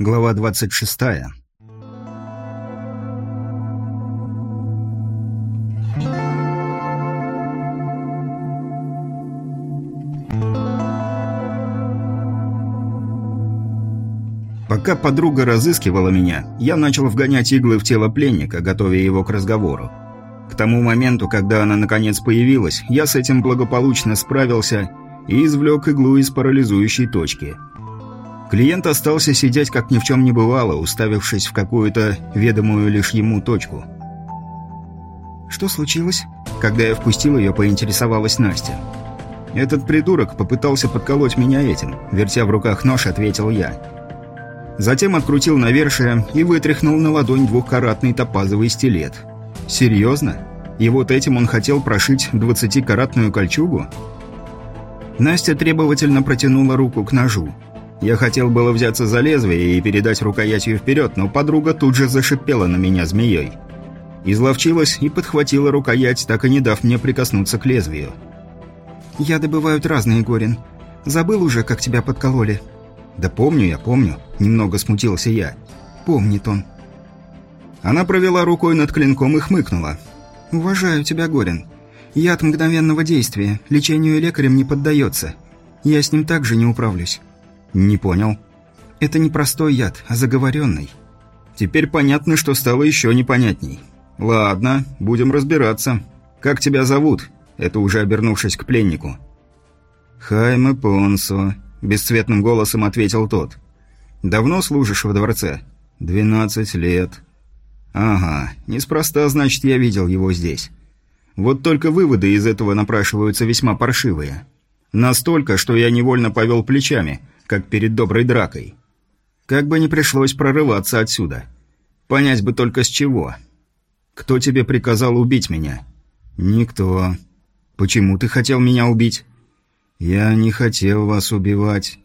Глава 26. Пока подруга разыскивала меня, я начал вгонять иглы в тело пленника, готовя его к разговору. К тому моменту, когда она наконец появилась, я с этим благополучно справился и извлек иглу из парализующей точки. Клиент остался сидеть, как ни в чем не бывало, уставившись в какую-то ведомую лишь ему точку. «Что случилось?» Когда я впустил ее, поинтересовалась Настя. «Этот придурок попытался подколоть меня этим», — вертя в руках нож, ответил я. Затем открутил навершие и вытряхнул на ладонь двухкаратный топазовый стилет. «Серьезно? И вот этим он хотел прошить двадцатикаратную кольчугу?» Настя требовательно протянула руку к ножу. Я хотел было взяться за лезвие и передать рукоятью вперед, но подруга тут же зашипела на меня змеей. Изловчилась и подхватила рукоять, так и не дав мне прикоснуться к лезвию. «Яды бывают разные, Горин. Забыл уже, как тебя подкололи?» «Да помню я, помню», — немного смутился я. «Помнит он». Она провела рукой над клинком и хмыкнула. «Уважаю тебя, Горин. Яд мгновенного действия, лечению лекарем не поддается. Я с ним также не управлюсь». «Не понял». «Это не простой яд, а заговоренный». «Теперь понятно, что стало еще непонятней». «Ладно, будем разбираться. Как тебя зовут?» Это уже обернувшись к пленнику. «Хайме Понсо», – бесцветным голосом ответил тот. «Давно служишь во дворце?» «Двенадцать лет». «Ага, неспроста, значит, я видел его здесь. Вот только выводы из этого напрашиваются весьма паршивые. Настолько, что я невольно повел плечами, как перед доброй дракой. Как бы не пришлось прорываться отсюда. Понять бы только с чего. Кто тебе приказал убить меня? Никто. Почему ты хотел меня убить? Я не хотел вас убивать.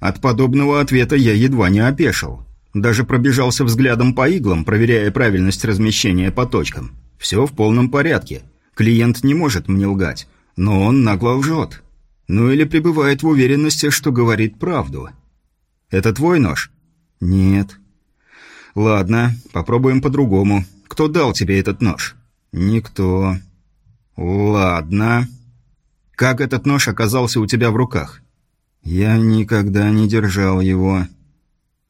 От подобного ответа я едва не опешил. Даже пробежался взглядом по иглам, проверяя правильность размещения по точкам. Все в полном порядке. Клиент не может мне лгать, но он нагло лжет. Ну или пребывает в уверенности, что говорит правду. Это твой нож? Нет. Ладно, попробуем по-другому. Кто дал тебе этот нож? Никто. Ладно. Как этот нож оказался у тебя в руках? Я никогда не держал его.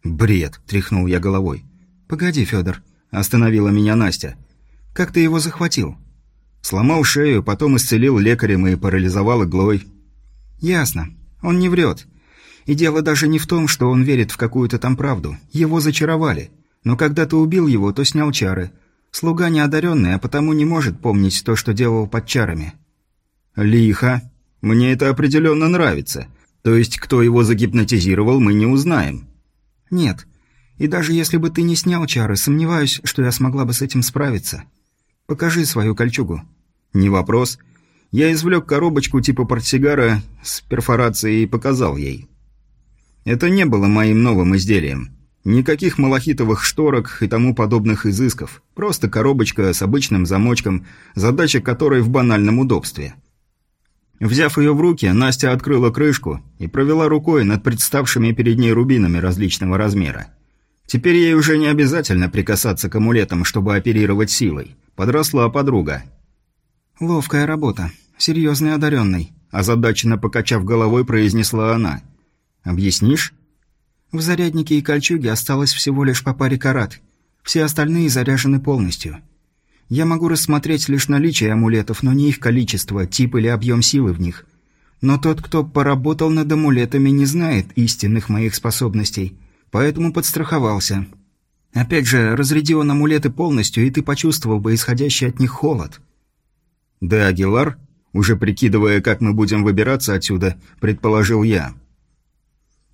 Бред, тряхнул я головой. Погоди, Федор, остановила меня Настя. Как ты его захватил? Сломал шею, потом исцелил лекарем и парализовал иглой. Ясно. Он не врет. И дело даже не в том, что он верит в какую-то там правду. Его зачаровали. Но когда ты убил его, то снял чары. Слуга неодаренный, а потому не может помнить то, что делал под чарами. Лихо. Мне это определенно нравится. То есть, кто его загипнотизировал, мы не узнаем. Нет. И даже если бы ты не снял чары, сомневаюсь, что я смогла бы с этим справиться. Покажи свою кольчугу. Не вопрос. Я извлек коробочку типа портсигара с перфорацией и показал ей. Это не было моим новым изделием. Никаких малахитовых шторок и тому подобных изысков. Просто коробочка с обычным замочком, задача которой в банальном удобстве. Взяв ее в руки, Настя открыла крышку и провела рукой над представшими перед ней рубинами различного размера. Теперь ей уже не обязательно прикасаться к амулетам, чтобы оперировать силой. Подросла подруга. «Ловкая работа. Серьезный одаренный», – озадаченно покачав головой, произнесла она. «Объяснишь?» «В заряднике и кольчуге осталось всего лишь по паре карат. Все остальные заряжены полностью. Я могу рассмотреть лишь наличие амулетов, но не их количество, тип или объем силы в них. Но тот, кто поработал над амулетами, не знает истинных моих способностей» поэтому подстраховался. Опять же, разряди он амулеты полностью, и ты почувствовал бы исходящий от них холод. Да, Агилар, уже прикидывая, как мы будем выбираться отсюда, предположил я.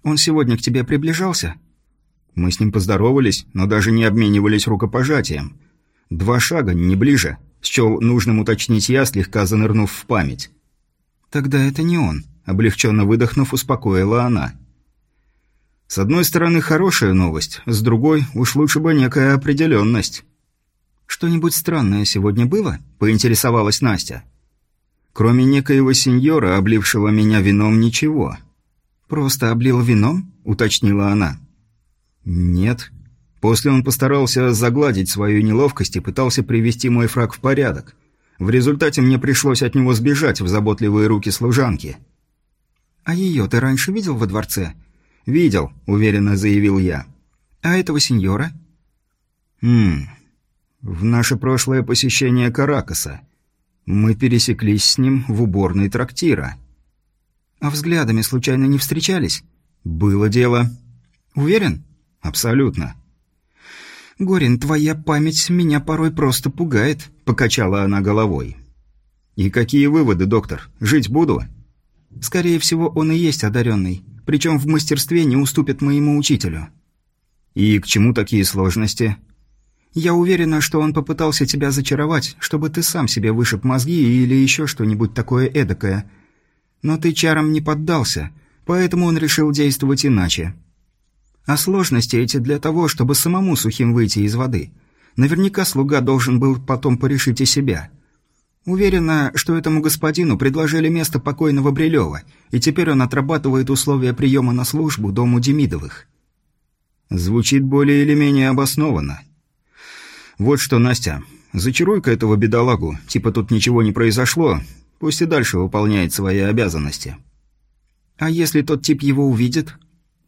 Он сегодня к тебе приближался? Мы с ним поздоровались, но даже не обменивались рукопожатием. Два шага, не ближе. Счел нужным уточнить я, слегка занырнув в память. «Тогда это не он», — облегченно выдохнув, успокоила она. С одной стороны, хорошая новость, с другой, уж лучше бы некая определенность. «Что-нибудь странное сегодня было?» – поинтересовалась Настя. «Кроме некоего сеньора, облившего меня вином, ничего». «Просто облил вином?» – уточнила она. «Нет». После он постарался загладить свою неловкость и пытался привести мой фраг в порядок. В результате мне пришлось от него сбежать в заботливые руки служанки. «А ее ты раньше видел во дворце?» «Видел», — уверенно заявил я. «А этого сеньора?» «Хм... В наше прошлое посещение Каракаса. Мы пересеклись с ним в уборной трактира». «А взглядами случайно не встречались?» «Было дело». «Уверен?» «Абсолютно». «Горин, твоя память меня порой просто пугает», — покачала она головой. «И какие выводы, доктор? Жить буду?» «Скорее всего, он и есть одаренный, причем в мастерстве не уступит моему учителю». «И к чему такие сложности?» «Я уверена, что он попытался тебя зачаровать, чтобы ты сам себе вышиб мозги или еще что-нибудь такое эдакое. Но ты чарам не поддался, поэтому он решил действовать иначе. А сложности эти для того, чтобы самому сухим выйти из воды. Наверняка слуга должен был потом порешить и себя. Уверена, что этому господину предложили место покойного Брилева, и теперь он отрабатывает условия приема на службу дому Демидовых. Звучит более или менее обоснованно. Вот что, Настя, зачаруй-ка этого бедолагу, типа тут ничего не произошло, пусть и дальше выполняет свои обязанности. А если тот тип его увидит?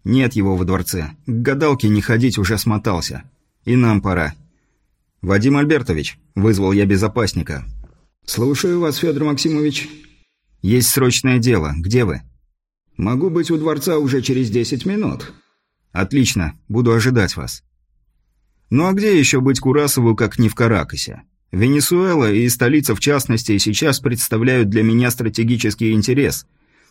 Нет его во дворце. К гадалке не ходить уже смотался. И нам пора. «Вадим Альбертович», — вызвал я безопасника. «Слушаю вас, Федор Максимович». «Есть срочное дело. Где вы?» «Могу быть у дворца уже через десять минут». «Отлично. Буду ожидать вас». Ну а где еще быть Курасову, как не в Каракасе? Венесуэла и столица в частности сейчас представляют для меня стратегический интерес,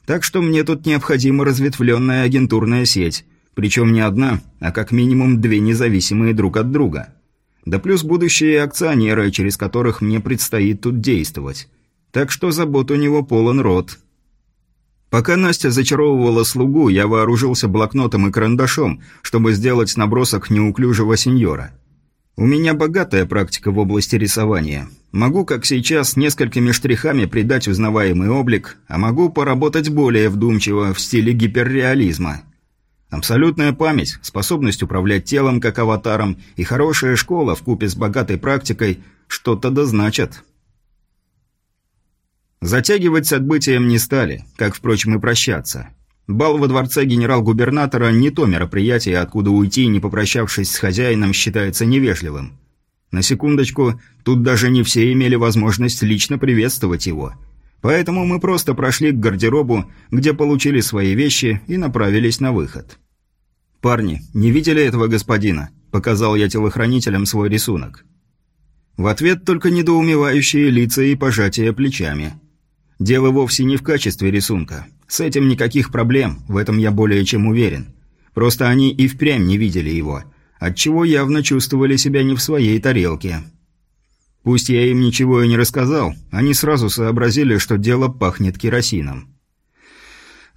так что мне тут необходима разветвленная агентурная сеть, причем не одна, а как минимум две независимые друг от друга. Да плюс будущие акционеры, через которых мне предстоит тут действовать. Так что забот у него полон рот. Пока Настя зачаровывала слугу, я вооружился блокнотом и карандашом, чтобы сделать набросок неуклюжего сеньора – у меня богатая практика в области рисования. Могу, как сейчас, несколькими штрихами придать узнаваемый облик, а могу поработать более вдумчиво в стиле гиперреализма. Абсолютная память, способность управлять телом как аватаром и хорошая школа в купе с богатой практикой что-то да значат. Затягивать с отбытием не стали, как, впрочем, и прощаться. Бал во дворце генерал-губернатора не то мероприятие, откуда уйти, не попрощавшись с хозяином, считается невежливым. На секундочку, тут даже не все имели возможность лично приветствовать его. Поэтому мы просто прошли к гардеробу, где получили свои вещи и направились на выход. «Парни, не видели этого господина?» – показал я телохранителям свой рисунок. В ответ только недоумевающие лица и пожатия плечами. Дело вовсе не в качестве рисунка. С этим никаких проблем, в этом я более чем уверен. Просто они и впрямь не видели его, отчего явно чувствовали себя не в своей тарелке. Пусть я им ничего и не рассказал, они сразу сообразили, что дело пахнет керосином.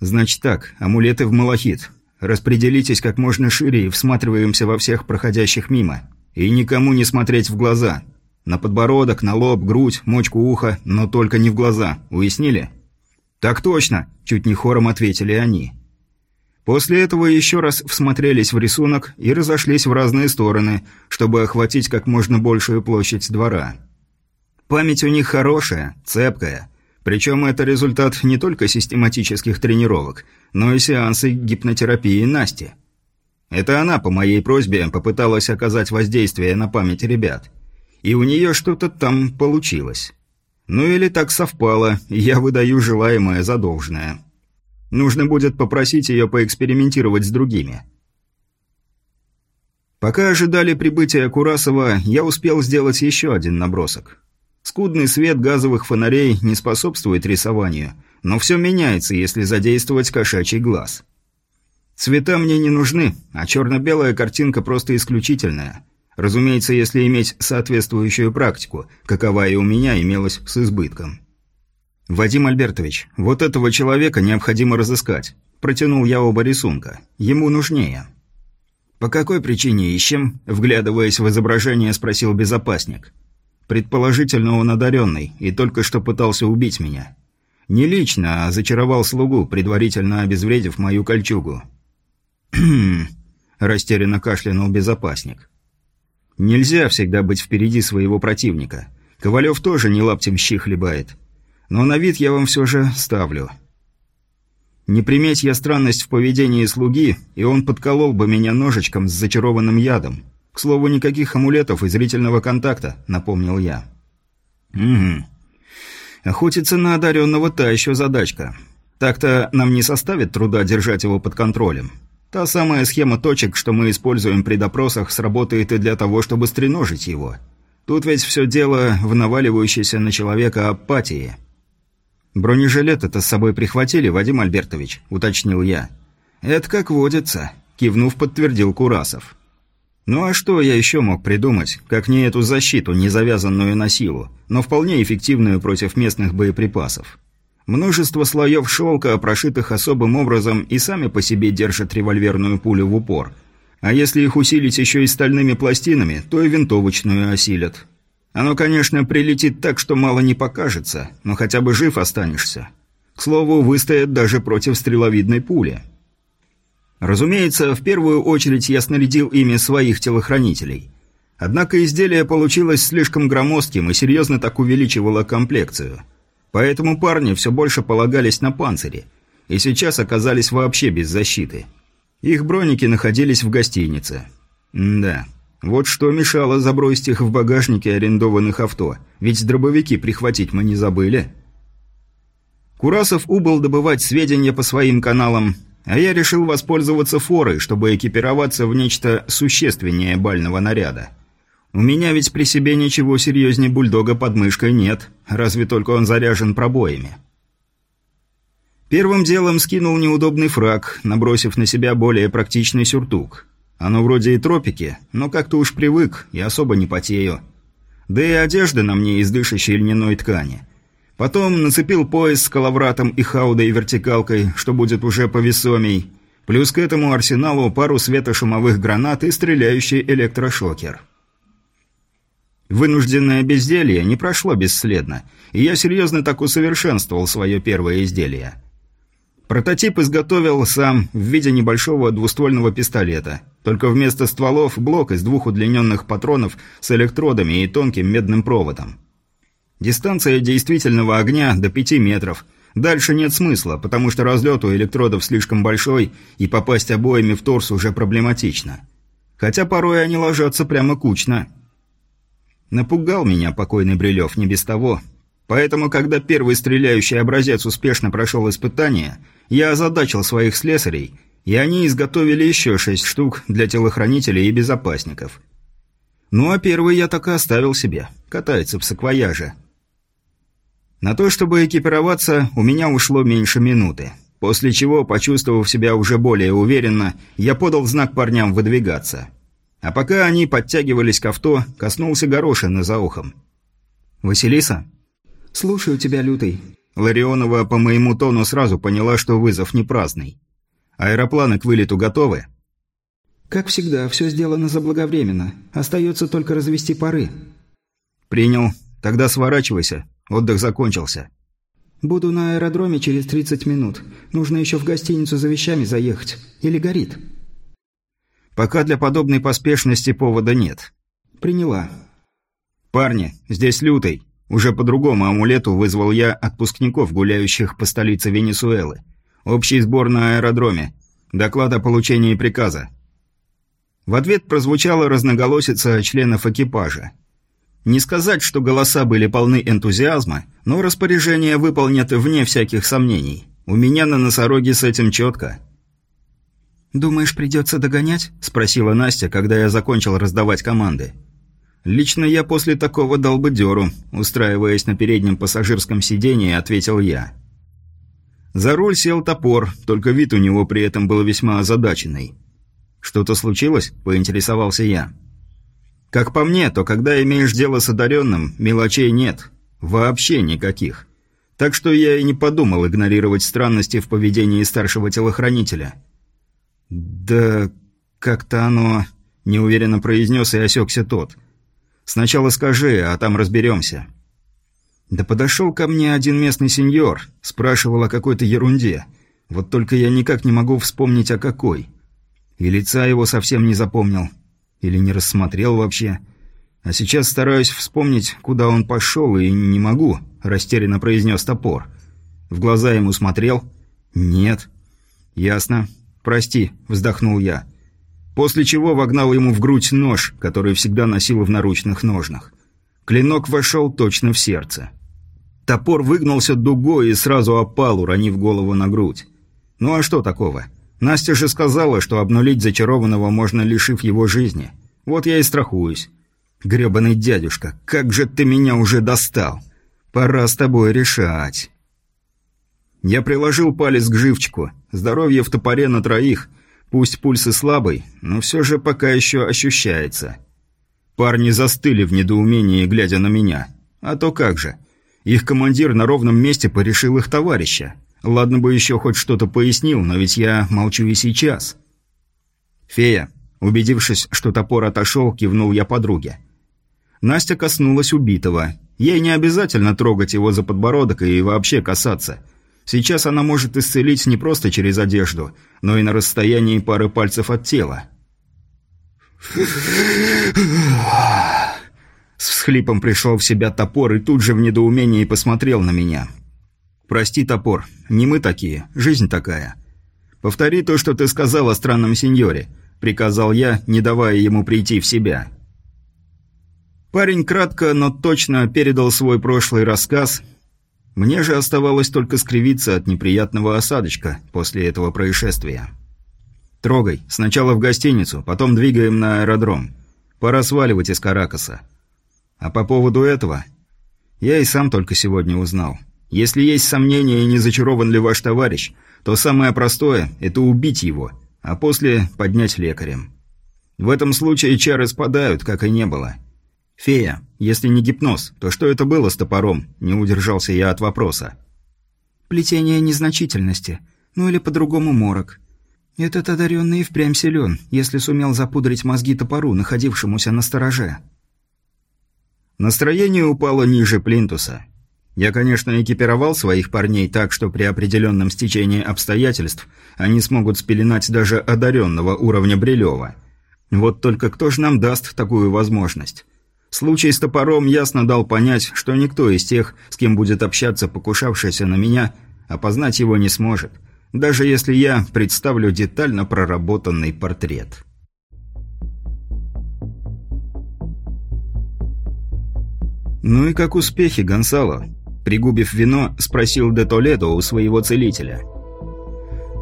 Значит так, амулеты в малахит. Распределитесь как можно шире и всматриваемся во всех проходящих мимо. И никому не смотреть в глаза. На подбородок, на лоб, грудь, мочку уха, но только не в глаза. Уяснили? «Так точно!» – чуть не хором ответили они. После этого еще раз всмотрелись в рисунок и разошлись в разные стороны, чтобы охватить как можно большую площадь двора. Память у них хорошая, цепкая. Причем это результат не только систематических тренировок, но и сеансы гипнотерапии Насти. Это она по моей просьбе попыталась оказать воздействие на память ребят. И у нее что-то там получилось. Ну или так совпало, я выдаю желаемое за должное. Нужно будет попросить ее поэкспериментировать с другими. Пока ожидали прибытия Курасова, я успел сделать еще один набросок. Скудный свет газовых фонарей не способствует рисованию, но все меняется, если задействовать кошачий глаз. Цвета мне не нужны, а черно-белая картинка просто исключительная. Разумеется, если иметь соответствующую практику, какова и у меня имелась с избытком. «Вадим Альбертович, вот этого человека необходимо разыскать». Протянул я оба рисунка. Ему нужнее. «По какой причине ищем?» Вглядываясь в изображение, спросил безопасник. «Предположительно, он одаренный и только что пытался убить меня. Не лично, а зачаровал слугу, предварительно обезвредив мою кольчугу». – растерянно кашлянул безопасник. «Нельзя всегда быть впереди своего противника. Ковалев тоже не лаптем щи хлебает. Но на вид я вам все же ставлю. Не приметь я странность в поведении слуги, и он подколол бы меня ножичком с зачарованным ядом. К слову, никаких амулетов и зрительного контакта», – напомнил я. «Угу. Охотиться на одаренного та еще задачка. Так-то нам не составит труда держать его под контролем. Та самая схема точек, что мы используем при допросах, сработает и для того, чтобы стреножить его. Тут ведь все дело в наваливающейся на человека апатии. «Бронежилет это с собой прихватили, Вадим Альбертович», — уточнил я. «Это как водится», — кивнув, подтвердил Курасов. Ну а что я еще мог придумать, как не эту защиту, не завязанную на силу, но вполне эффективную против местных боеприпасов? Множество слоев шелка, прошитых особым образом, и сами по себе держат револьверную пулю в упор. А если их усилить еще и стальными пластинами, то и винтовочную осилят. Оно, конечно, прилетит так, что мало не покажется, но хотя бы жив останешься. К слову, выстоят даже против стреловидной пули. Разумеется, в первую очередь я снарядил ими своих телохранителей. Однако изделие получилось слишком громоздким и серьезно так увеличивало комплекцию. Поэтому парни все больше полагались на панцири, и сейчас оказались вообще без защиты. Их броники находились в гостинице. М да, вот что мешало забросить их в багажнике арендованных авто, ведь дробовики прихватить мы не забыли. Курасов убыл добывать сведения по своим каналам, а я решил воспользоваться форой, чтобы экипироваться в нечто существеннее бального наряда. У меня ведь при себе ничего серьезнее бульдога под мышкой нет, разве только он заряжен пробоями. Первым делом скинул неудобный фраг, набросив на себя более практичный сюртук. Оно вроде и тропики, но как-то уж привык и особо не потею. Да и одежда на мне из дышащей льняной ткани. Потом нацепил пояс с коловратом и хаудой вертикалкой, что будет уже повесомей. Плюс к этому арсеналу пару светошумовых гранат и стреляющий электрошокер. Вынужденное безделье не прошло бесследно, и я серьезно так усовершенствовал свое первое изделие. Прототип изготовил сам в виде небольшого двуствольного пистолета, только вместо стволов блок из двух удлиненных патронов с электродами и тонким медным проводом. Дистанция действительного огня до 5 метров. Дальше нет смысла, потому что разлет у электродов слишком большой, и попасть обоими в торс уже проблематично. Хотя порой они ложатся прямо кучно. Напугал меня покойный Брилев, не без того. Поэтому, когда первый стреляющий образец успешно прошел испытание, я озадачил своих слесарей, и они изготовили еще шесть штук для телохранителей и безопасников. Ну а первый я так и оставил себе. Катается в саквояже. На то, чтобы экипироваться, у меня ушло меньше минуты. После чего, почувствовав себя уже более уверенно, я подал знак парням выдвигаться. А пока они подтягивались к авто, коснулся Горошина за ухом. «Василиса?» «Слушаю тебя, Лютый». Ларионова по моему тону сразу поняла, что вызов не праздный. «Аэропланы к вылету готовы?» «Как всегда, все сделано заблаговременно. Остается только развести пары». «Принял. Тогда сворачивайся. Отдых закончился. «Буду на аэродроме через 30 минут. Нужно еще в гостиницу за вещами заехать. Или горит?» «Пока для подобной поспешности повода нет». «Приняла». «Парни, здесь лютый. Уже по другому амулету вызвал я отпускников, гуляющих по столице Венесуэлы. Общий сбор на аэродроме. Доклад о получении приказа». В ответ прозвучала разноголосица членов экипажа. Не сказать, что голоса были полны энтузиазма, но распоряжение выполнято вне всяких сомнений. У меня на носороге с этим четко. «Думаешь, придется догонять?» – спросила Настя, когда я закончил раздавать команды. «Лично я после такого дал бы дёру», – устраиваясь на переднем пассажирском сидении, ответил я. За руль сел топор, только вид у него при этом был весьма озадаченный. «Что-то случилось?» – поинтересовался я. Как по мне, то когда имеешь дело с одаренным, мелочей нет. Вообще никаких. Так что я и не подумал игнорировать странности в поведении старшего телохранителя. «Да как-то оно...» – неуверенно произнес и осекся тот. «Сначала скажи, а там разберемся». Да подошел ко мне один местный сеньор, спрашивал о какой-то ерунде. Вот только я никак не могу вспомнить о какой. И лица его совсем не запомнил. Или не рассмотрел вообще. А сейчас стараюсь вспомнить, куда он пошел, и не могу, растерянно произнес топор. В глаза ему смотрел? Нет. Ясно. Прости, вздохнул я. После чего вогнал ему в грудь нож, который всегда носил в наручных ножнах. Клинок вошел точно в сердце. Топор выгнулся дугой и сразу опал, уронив голову на грудь. Ну а что такого? Настя же сказала, что обнулить зачарованного можно, лишив его жизни. Вот я и страхуюсь. Гребаный дядюшка, как же ты меня уже достал! Пора с тобой решать. Я приложил палец к живчику. Здоровье в топоре на троих. Пусть пульс и слабый, но все же пока еще ощущается. Парни застыли в недоумении, глядя на меня. А то как же. Их командир на ровном месте порешил их товарища. Ладно бы еще хоть что-то пояснил, но ведь я молчу и сейчас. «Фея», убедившись, что топор отошел, кивнул я подруге. Настя коснулась убитого. Ей не обязательно трогать его за подбородок и вообще касаться. Сейчас она может исцелить не просто через одежду, но и на расстоянии пары пальцев от тела. С всхлипом пришел в себя топор и тут же в недоумении посмотрел на меня. «Прости, топор, не мы такие, жизнь такая. Повтори то, что ты сказал о странном сеньоре», — приказал я, не давая ему прийти в себя. Парень кратко, но точно передал свой прошлый рассказ. Мне же оставалось только скривиться от неприятного осадочка после этого происшествия. «Трогай. Сначала в гостиницу, потом двигаем на аэродром. Пора сваливать из Каракаса. А по поводу этого... Я и сам только сегодня узнал. Если есть сомнения, не зачарован ли ваш товарищ, то самое простое – это убить его, а после поднять лекарем. В этом случае чары спадают, как и не было». «Фея, если не гипноз, то что это было с топором?» Не удержался я от вопроса. «Плетение незначительности. Ну или по-другому морок. Этот одаренный впрямь силен, если сумел запудрить мозги топору, находившемуся на стороже». Настроение упало ниже плинтуса. Я, конечно, экипировал своих парней так, что при определенном стечении обстоятельств они смогут спеленать даже одаренного уровня Брилева. Вот только кто же нам даст такую возможность? Случай с топором ясно дал понять, что никто из тех, с кем будет общаться покушавшийся на меня, опознать его не сможет, даже если я представлю детально проработанный портрет. «Ну и как успехи, Гонсало?» Пригубив вино, спросил де Толедо у своего целителя.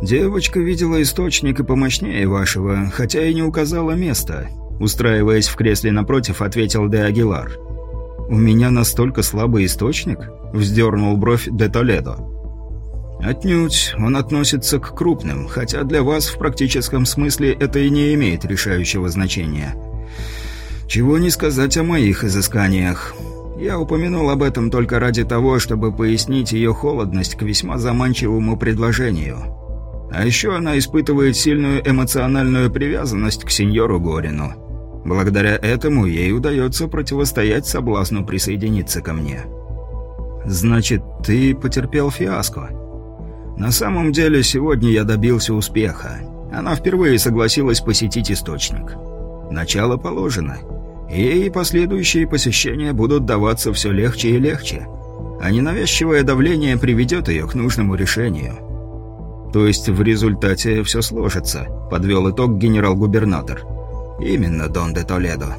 «Девочка видела источник и помощнее вашего, хотя и не указала место», Устраиваясь в кресле напротив, ответил де Агилар. «У меня настолько слабый источник?» – вздернул бровь де Толедо. «Отнюдь, он относится к крупным, хотя для вас в практическом смысле это и не имеет решающего значения. Чего не сказать о моих изысканиях. Я упомянул об этом только ради того, чтобы пояснить ее холодность к весьма заманчивому предложению. А еще она испытывает сильную эмоциональную привязанность к сеньору Горину». Благодаря этому ей удается противостоять соблазну присоединиться ко мне. «Значит, ты потерпел фиаско?» «На самом деле, сегодня я добился успеха. Она впервые согласилась посетить источник. Начало положено. И последующие посещения будут даваться все легче и легче. А ненавязчивое давление приведет ее к нужному решению». «То есть в результате все сложится», — подвел итог генерал-губернатор. «Именно, Дон де Толедо».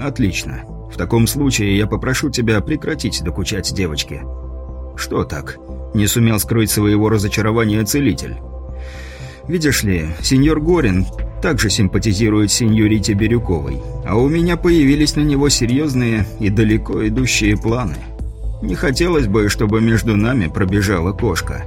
«Отлично. В таком случае я попрошу тебя прекратить докучать девочке». «Что так?» Не сумел скрыть своего разочарования целитель. «Видишь ли, сеньор Горин также симпатизирует сеньорите Бирюковой, а у меня появились на него серьезные и далеко идущие планы. Не хотелось бы, чтобы между нами пробежала кошка».